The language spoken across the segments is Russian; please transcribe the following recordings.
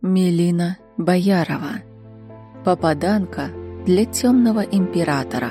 Мелина Боярова. Попаданка для темного императора.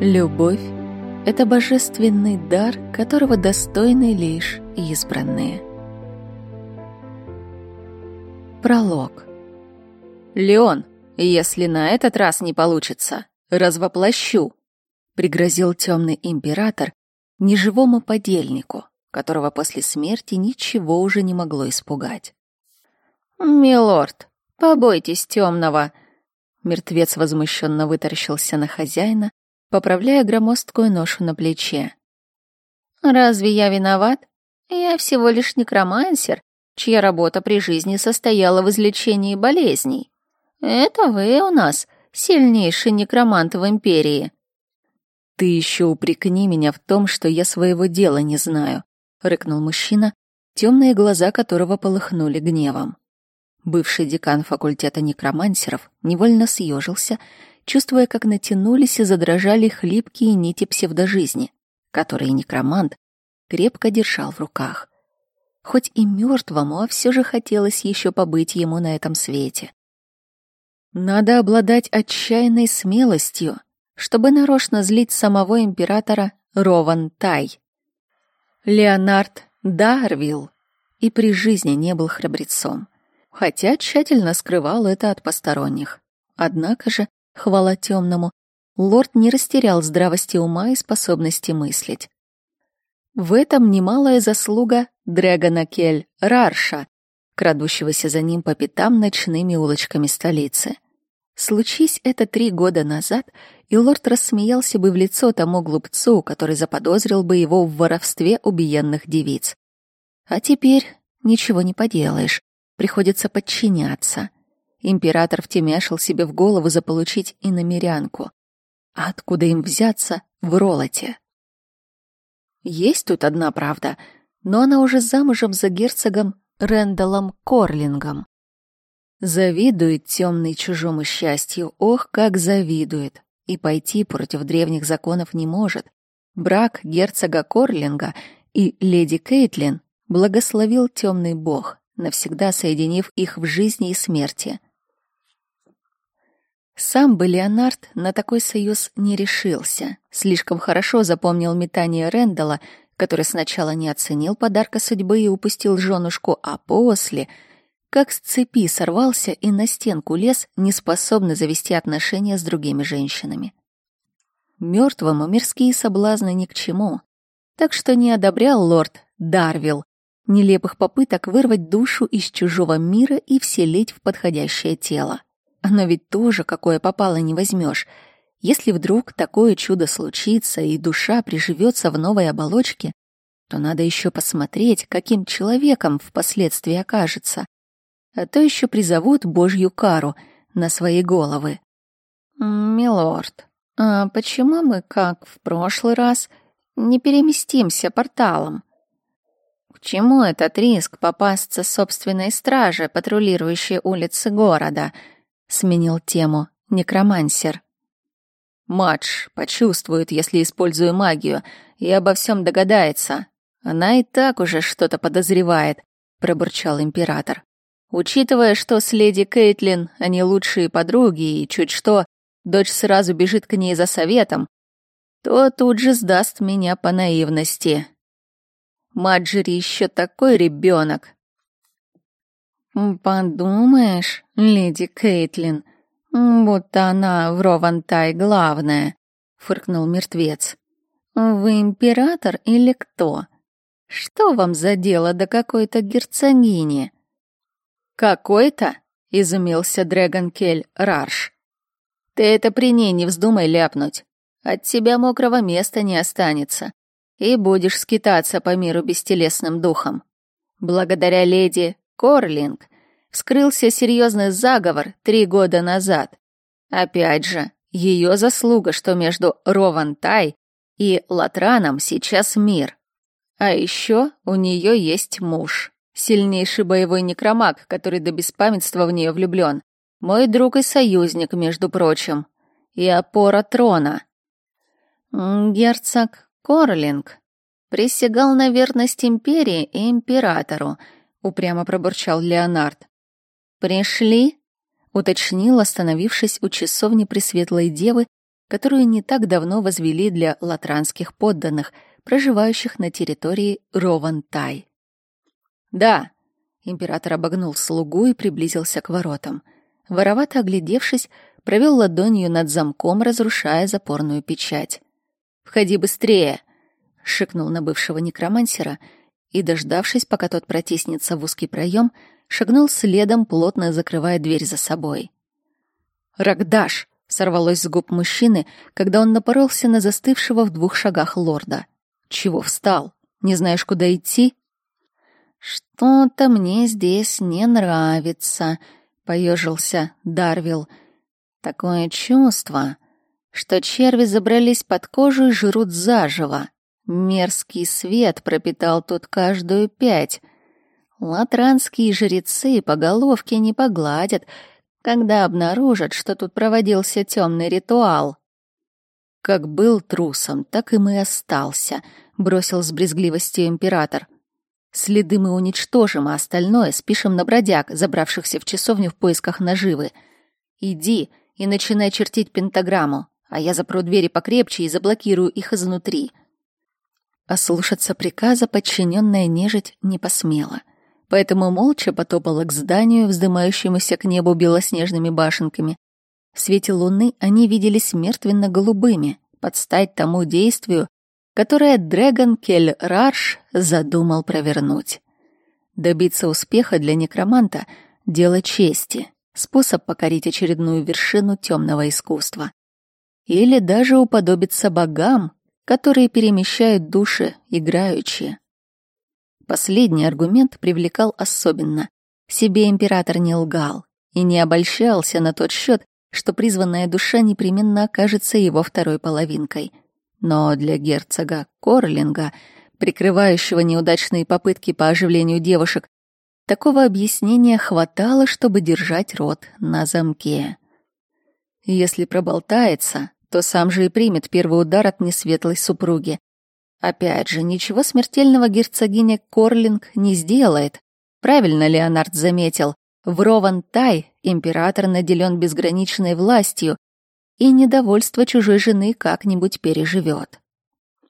Любовь — это божественный дар, которого достойны лишь избранные. Пролог. «Леон, если на этот раз не получится, развоплощу», — пригрозил темный император, неживому подельнику, которого после смерти ничего уже не могло испугать. «Милорд, побойтесь темного!» Мертвец возмущенно вытаращился на хозяина, поправляя громоздкую ношу на плече. «Разве я виноват? Я всего лишь некромансер, чья работа при жизни состояла в излечении болезней. Это вы у нас сильнейший некромант в Империи. «Ты еще упрекни меня в том, что я своего дела не знаю», — рыкнул мужчина, темные глаза которого полыхнули гневом. Бывший декан факультета некромансеров невольно съежился, чувствуя, как натянулись и задрожали хлипкие нити псевдожизни, которые некромант крепко держал в руках. Хоть и мертвому, а все же хотелось еще побыть ему на этом свете. Надо обладать отчаянной смелостью, чтобы нарочно злить самого императора Рован Тай. Леонард Дарвилл и при жизни не был храбрецом, хотя тщательно скрывал это от посторонних. Однако же, хвала темному, лорд не растерял здравости ума и способности мыслить. В этом немалая заслуга Дрэгона Кель Рарша, крадущегося за ним по пятам ночными улочками столицы. Случись это три года назад, и лорд рассмеялся бы в лицо тому глупцу, который заподозрил бы его в воровстве убиенных девиц. А теперь ничего не поделаешь, приходится подчиняться. Император втемяшил себе в голову заполучить иномерянку. А откуда им взяться в Ролоте? Есть тут одна правда, но она уже замужем за герцогом Рэндаллом Корлингом. Завидует темный чужому счастью, ох, как завидует, и пойти против древних законов не может. Брак герцога Корлинга и леди Кейтлин благословил темный бог, навсегда соединив их в жизни и смерти. Сам бы Леонард на такой союз не решился. Слишком хорошо запомнил метание Рэндала, который сначала не оценил подарка судьбы и упустил женушку, а после — как с цепи сорвался и на стенку лез, не способный завести отношения с другими женщинами. Мертвому мирские соблазны ни к чему, так что не одобрял лорд Дарвилл нелепых попыток вырвать душу из чужого мира и вселить в подходящее тело. Оно ведь тоже какое попало не возьмешь. Если вдруг такое чудо случится и душа приживется в новой оболочке, то надо еще посмотреть, каким человеком впоследствии окажется, а то еще призовут божью кару на свои головы. «Милорд, а почему мы, как в прошлый раз, не переместимся порталом?» «К чему этот риск попасться собственной страже, патрулирующей улицы города?» — сменил тему некромансер. «Мадж почувствует, если использую магию, и обо всем догадается. Она и так уже что-то подозревает», — пробурчал император. Учитывая, что с леди Кейтлин они лучшие подруги, и чуть что, дочь сразу бежит к ней за советом, то тут же сдаст меня по наивности. Маджери еще такой ребенок. Подумаешь, леди Кейтлин, будто она в Ровантай главная, фыркнул мертвец. Вы император или кто? Что вам за дело до какой-то герцогини? «Какой-то?» — изумился Дрэгонкель Рарш. «Ты это при ней не вздумай ляпнуть. От тебя мокрого места не останется, и будешь скитаться по миру бестелесным духом. Благодаря леди Корлинг вскрылся серьезный заговор три года назад. Опять же, ее заслуга, что между Ровантай и Латраном сейчас мир. А еще у нее есть муж. Сильнейший боевой некромаг, который до беспамятства в нее влюблен. Мой друг и союзник, между прочим. И опора трона. Герцог Корлинг. Присягал на верность империи и императору, упрямо пробурчал Леонард. Пришли? уточнил, остановившись у часовни Пресветлой Девы, которую не так давно возвели для латранских подданных, проживающих на территории Ровантай. Да, император обогнул слугу и приблизился к воротам. Воровато оглядевшись, провел ладонью над замком, разрушая запорную печать. «Входи быстрее!» — шикнул на бывшего некромансера и, дождавшись, пока тот протиснется в узкий проем, шагнул следом, плотно закрывая дверь за собой. «Рагдаш!» — сорвалось с губ мужчины, когда он напоролся на застывшего в двух шагах лорда. «Чего встал? Не знаешь, куда идти?» «Что-то мне здесь не нравится», — поежился Дарвил. «Такое чувство, что черви забрались под кожу и жрут заживо. Мерзкий свет пропитал тут каждую пять. Латранские жрецы по головке не погладят, когда обнаружат, что тут проводился темный ритуал». «Как был трусом, так и мы остался», — бросил с брезгливостью император. Следы мы уничтожим, а остальное спишем на бродяг, забравшихся в часовню в поисках наживы. Иди и начинай чертить пентаграмму, а я запру двери покрепче и заблокирую их изнутри. Ослушаться приказа подчиненная нежить не посмела, поэтому молча потопала к зданию, вздымающемуся к небу белоснежными башенками. В свете луны они виделись мертвенно-голубыми, под стать тому действию, которое Дрэгон Кель Рарш задумал провернуть. Добиться успеха для некроманта — дело чести, способ покорить очередную вершину темного искусства. Или даже уподобиться богам, которые перемещают души играючи. Последний аргумент привлекал особенно. Себе император не лгал и не обольщался на тот счет, что призванная душа непременно окажется его второй половинкой — но для герцога Корлинга, прикрывающего неудачные попытки по оживлению девушек, такого объяснения хватало, чтобы держать рот на замке. Если проболтается, то сам же и примет первый удар от несветлой супруги. Опять же, ничего смертельного герцогиня Корлинг не сделает. Правильно Леонард заметил, в Рован-Тай император наделен безграничной властью, и недовольство чужой жены как-нибудь переживет.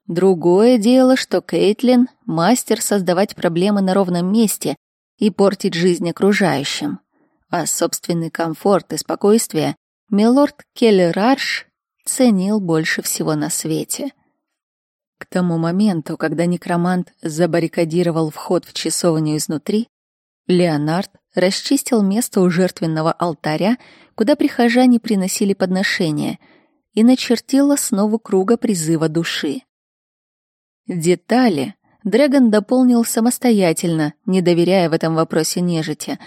Другое дело, что Кейтлин — мастер создавать проблемы на ровном месте и портить жизнь окружающим. А собственный комфорт и спокойствие милорд Келлерарш ценил больше всего на свете. К тому моменту, когда некромант забаррикадировал вход в часовню изнутри, Леонард расчистил место у жертвенного алтаря, куда прихожане приносили подношения, и начертил основу круга призыва души. Детали Дрэгон дополнил самостоятельно, не доверяя в этом вопросе нежити,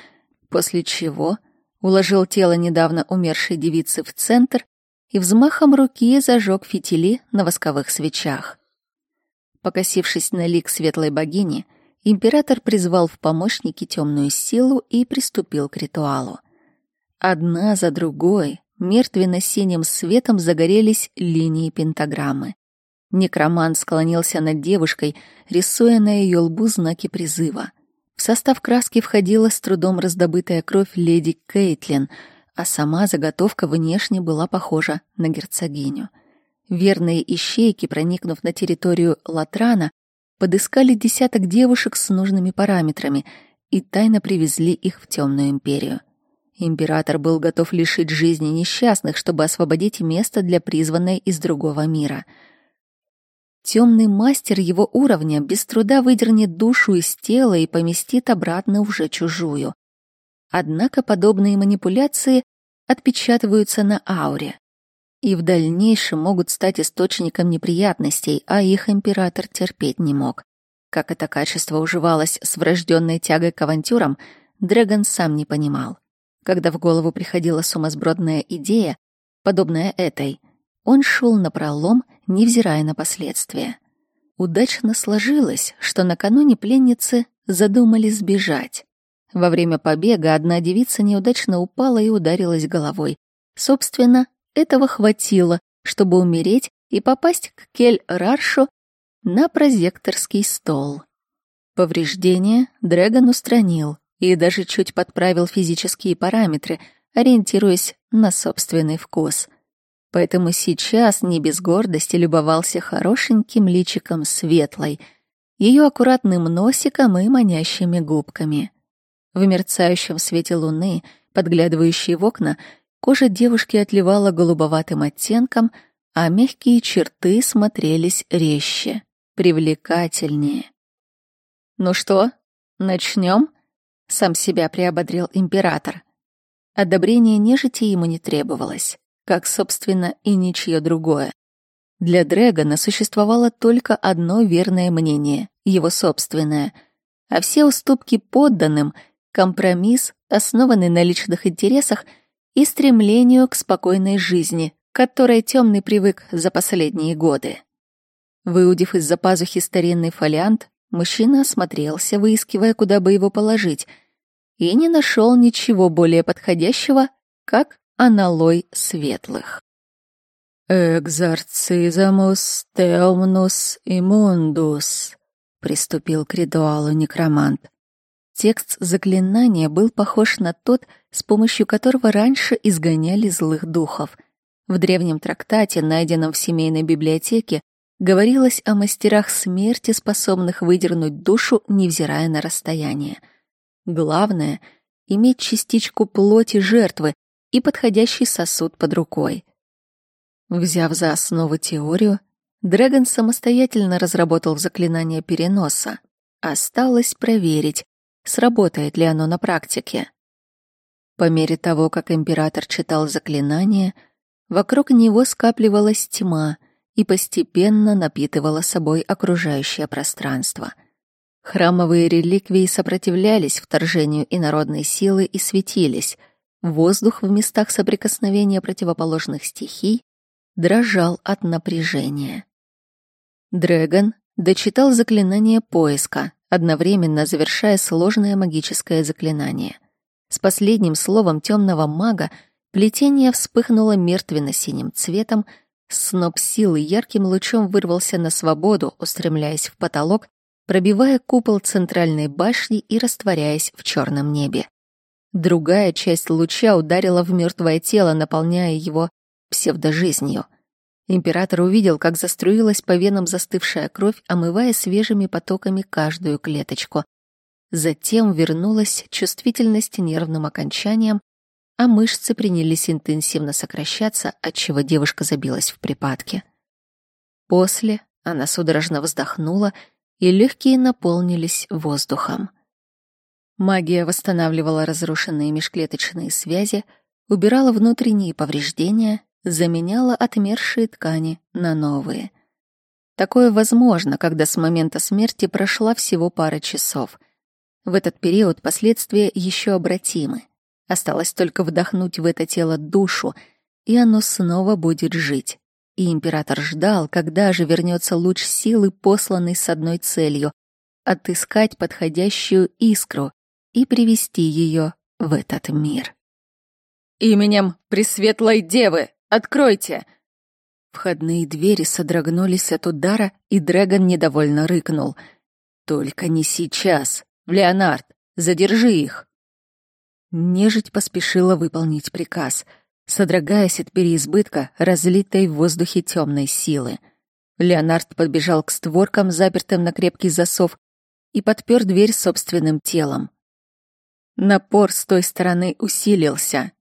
после чего уложил тело недавно умершей девицы в центр и взмахом руки зажег фитили на восковых свечах. Покосившись на лик светлой богини, император призвал в помощники темную силу и приступил к ритуалу. Одна за другой мертвенно-синим светом загорелись линии пентаграммы. Некромант склонился над девушкой, рисуя на ее лбу знаки призыва. В состав краски входила с трудом раздобытая кровь леди Кейтлин, а сама заготовка внешне была похожа на герцогиню. Верные ищейки, проникнув на территорию Латрана, подыскали десяток девушек с нужными параметрами и тайно привезли их в темную империю. Император был готов лишить жизни несчастных, чтобы освободить место для призванной из другого мира. Темный мастер его уровня без труда выдернет душу из тела и поместит обратно уже чужую. Однако подобные манипуляции отпечатываются на ауре и в дальнейшем могут стать источником неприятностей, а их император терпеть не мог. Как это качество уживалось с врожденной тягой к авантюрам, Дрэгон сам не понимал. Когда в голову приходила сумасбродная идея, подобная этой, он шел на пролом, невзирая на последствия. Удачно сложилось, что накануне пленницы задумали сбежать. Во время побега одна девица неудачно упала и ударилась головой. Собственно, этого хватило, чтобы умереть и попасть к Кель-Раршу на прозекторский стол. Повреждения Дрэгон устранил и даже чуть подправил физические параметры, ориентируясь на собственный вкус. Поэтому сейчас не без гордости любовался хорошеньким личиком светлой, ее аккуратным носиком и манящими губками. В мерцающем свете луны, подглядывающей в окна, кожа девушки отливала голубоватым оттенком, а мягкие черты смотрелись резче, привлекательнее. «Ну что, начнем? сам себя приободрил император. Одобрение нежити ему не требовалось, как, собственно, и ничье другое. Для Дрэгона существовало только одно верное мнение, его собственное, а все уступки подданным — компромисс, основанный на личных интересах и стремлению к спокойной жизни, которой темный привык за последние годы. Выудив из-за пазухи старинный фолиант, Мужчина осмотрелся, выискивая, куда бы его положить, и не нашел ничего более подходящего, как аналой светлых. «Экзорцизамус теомнус имундус», — приступил к ритуалу некромант. Текст заклинания был похож на тот, с помощью которого раньше изгоняли злых духов. В древнем трактате, найденном в семейной библиотеке, говорилось о мастерах смерти, способных выдернуть душу, невзирая на расстояние. Главное — иметь частичку плоти жертвы и подходящий сосуд под рукой. Взяв за основу теорию, Дрэгон самостоятельно разработал заклинание переноса. Осталось проверить, сработает ли оно на практике. По мере того, как император читал заклинание, вокруг него скапливалась тьма — и постепенно напитывала собой окружающее пространство. Храмовые реликвии сопротивлялись вторжению инородной силы и светились. Воздух в местах соприкосновения противоположных стихий дрожал от напряжения. Дрэгон дочитал заклинание поиска, одновременно завершая сложное магическое заклинание. С последним словом темного мага плетение вспыхнуло мертвенно-синим цветом, Сноп силы ярким лучом вырвался на свободу, устремляясь в потолок, пробивая купол центральной башни и растворяясь в черном небе. Другая часть луча ударила в мертвое тело, наполняя его псевдожизнью. Император увидел, как заструилась по венам застывшая кровь, омывая свежими потоками каждую клеточку. Затем вернулась чувствительность нервным окончаниям, а мышцы принялись интенсивно сокращаться, отчего девушка забилась в припадке. После она судорожно вздохнула, и легкие наполнились воздухом. Магия восстанавливала разрушенные межклеточные связи, убирала внутренние повреждения, заменяла отмершие ткани на новые. Такое возможно, когда с момента смерти прошла всего пара часов. В этот период последствия еще обратимы. Осталось только вдохнуть в это тело душу, и оно снова будет жить. И император ждал, когда же вернется луч силы, посланный с одной целью — отыскать подходящую искру и привести ее в этот мир. «Именем Пресветлой Девы! Откройте!» Входные двери содрогнулись от удара, и Дрэгон недовольно рыкнул. «Только не сейчас! Леонард, задержи их!» Нежить поспешила выполнить приказ, содрогаясь от переизбытка разлитой в воздухе темной силы. Леонард подбежал к створкам, запертым на крепкий засов, и подпер дверь собственным телом. Напор с той стороны усилился.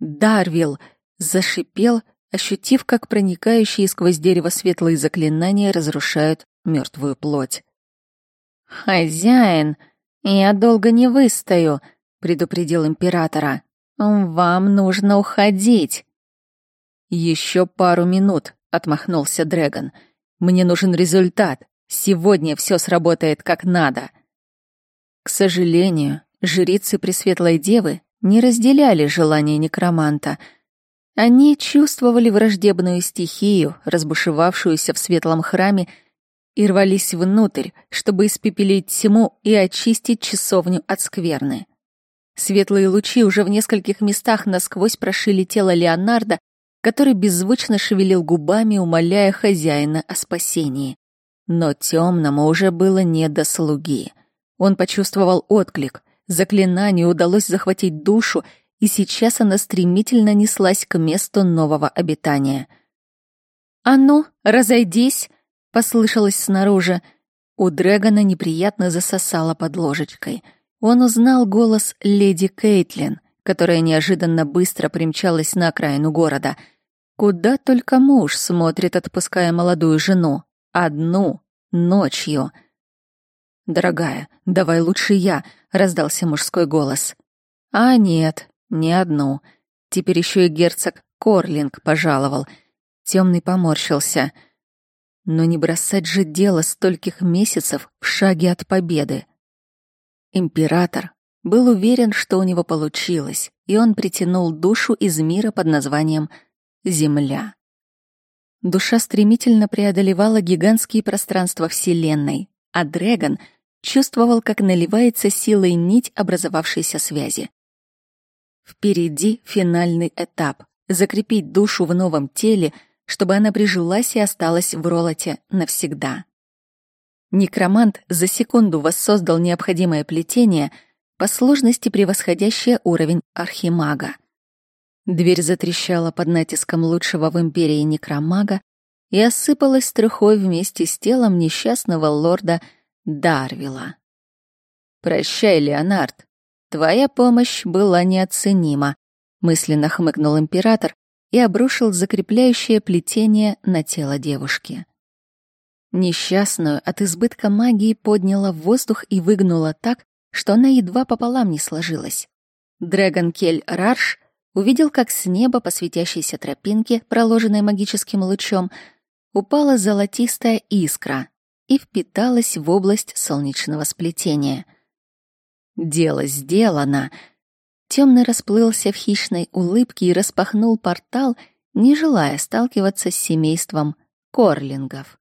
Дарвил зашипел, ощутив, как проникающие сквозь дерево светлые заклинания разрушают мертвую плоть. «Хозяин, я долго не выстою», предупредил императора. Вам нужно уходить. Еще пару минут, отмахнулся Дрэгон. Мне нужен результат. Сегодня все сработает как надо. К сожалению, жрицы Пресветлой Девы не разделяли желания некроманта. Они чувствовали враждебную стихию, разбушевавшуюся в светлом храме, и рвались внутрь, чтобы испепелить тьму и очистить часовню от скверны. Светлые лучи уже в нескольких местах насквозь прошили тело Леонардо, который беззвучно шевелил губами, умоляя хозяина о спасении. Но темному уже было не до слуги. Он почувствовал отклик. Заклинанию удалось захватить душу, и сейчас она стремительно неслась к месту нового обитания. «А ну, разойдись!» — послышалось снаружи. У Дрэгона неприятно засосало под ложечкой. Он узнал голос леди Кейтлин, которая неожиданно быстро примчалась на окраину города. Куда только муж смотрит, отпуская молодую жену. Одну, ночью. «Дорогая, давай лучше я», — раздался мужской голос. «А нет, не одну. Теперь еще и герцог Корлинг пожаловал. Темный поморщился. Но не бросать же дело стольких месяцев в шаге от победы. Император был уверен, что у него получилось, и он притянул душу из мира под названием Земля. Душа стремительно преодолевала гигантские пространства Вселенной, а Дрэгон чувствовал, как наливается силой нить образовавшейся связи. Впереди финальный этап — закрепить душу в новом теле, чтобы она прижилась и осталась в Ролоте навсегда. Некромант за секунду воссоздал необходимое плетение, по сложности превосходящее уровень архимага. Дверь затрещала под натиском лучшего в империи некромага и осыпалась трухой вместе с телом несчастного лорда Дарвила. «Прощай, Леонард, твоя помощь была неоценима», — мысленно хмыкнул император и обрушил закрепляющее плетение на тело девушки. Несчастную от избытка магии подняла в воздух и выгнула так, что она едва пополам не сложилась. Дрэгон Кель Рарш увидел, как с неба по светящейся тропинке, проложенной магическим лучом, упала золотистая искра и впиталась в область солнечного сплетения. Дело сделано. Темный расплылся в хищной улыбке и распахнул портал, не желая сталкиваться с семейством корлингов.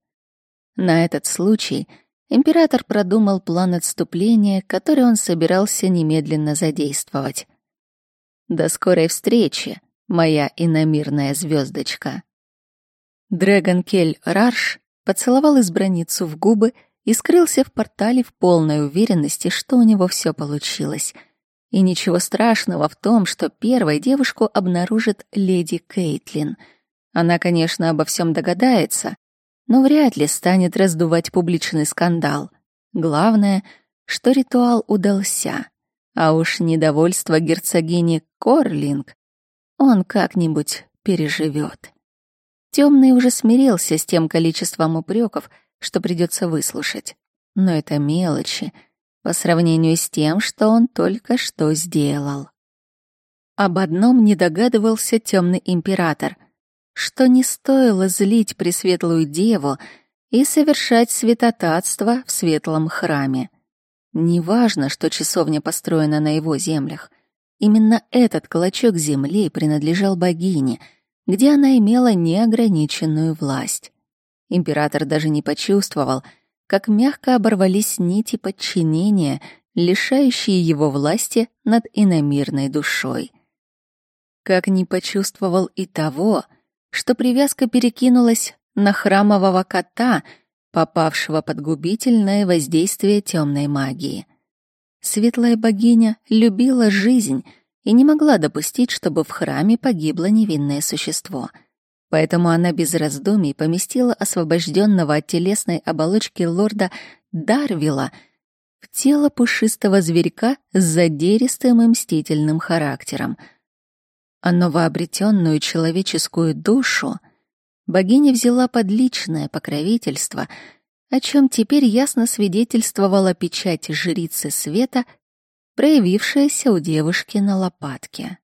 На этот случай император продумал план отступления, который он собирался немедленно задействовать. До скорой встречи, моя иномирная звездочка. Дрэгон Кель Рарш поцеловал избранницу в губы и скрылся в портале в полной уверенности, что у него все получилось. И ничего страшного в том, что первой девушку обнаружит леди Кейтлин. Она, конечно, обо всем догадается, но вряд ли станет раздувать публичный скандал. Главное, что ритуал удался. А уж недовольство герцогини Корлинг он как-нибудь переживет. Темный уже смирился с тем количеством упреков, что придется выслушать. Но это мелочи по сравнению с тем, что он только что сделал. Об одном не догадывался темный император, что не стоило злить Пресветлую Деву и совершать святотатство в светлом храме. Неважно, что часовня построена на его землях. Именно этот клочок земли принадлежал богине, где она имела неограниченную власть. Император даже не почувствовал, как мягко оборвались нити подчинения, лишающие его власти над иномирной душой. Как не почувствовал и того, что привязка перекинулась на храмового кота — попавшего под губительное воздействие темной магии. Светлая богиня любила жизнь и не могла допустить, чтобы в храме погибло невинное существо. Поэтому она без раздумий поместила освобожденного от телесной оболочки лорда Дарвила в тело пушистого зверька с задеристым и мстительным характером. А новообретенную человеческую душу — богиня взяла под личное покровительство, о чем теперь ясно свидетельствовала печать жрицы света, проявившаяся у девушки на лопатке.